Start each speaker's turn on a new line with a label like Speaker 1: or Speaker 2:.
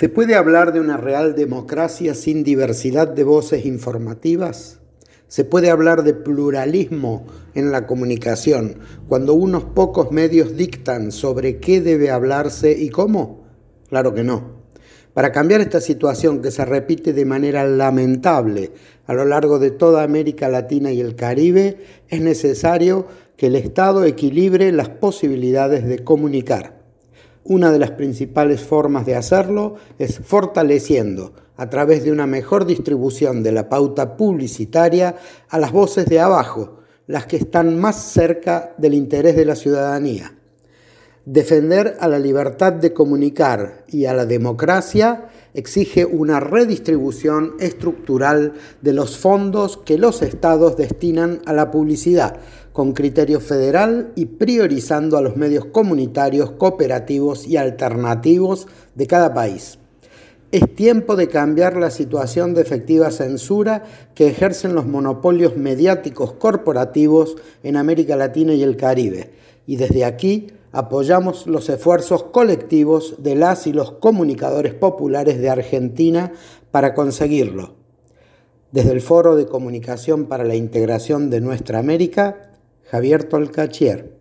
Speaker 1: ¿Se puede hablar de una real democracia sin diversidad de voces informativas? ¿Se puede hablar de pluralismo en la comunicación cuando unos pocos medios dictan sobre qué debe hablarse y cómo? Claro que no. Para cambiar esta situación que se repite de manera lamentable a lo largo de toda América Latina y el Caribe, es necesario que el Estado equilibre las posibilidades de comunicar. Una de las principales formas de hacerlo es fortaleciendo, a través de una mejor distribución de la pauta publicitaria, a las voces de abajo, las que están más cerca del interés de la ciudadanía. Defender a la libertad de comunicar y a la democracia exige una redistribución estructural de los fondos que los estados destinan a la publicidad, con criterio federal y priorizando a los medios comunitarios, cooperativos y alternativos de cada país. Es tiempo de cambiar la situación de efectiva censura que ejercen los monopolios mediáticos corporativos en América Latina y el Caribe. Y desde aquí apoyamos los esfuerzos colectivos de las y los comunicadores populares de Argentina para conseguirlo. Desde el Foro de Comunicación para la Integración de Nuestra América, Javier Tolcachier.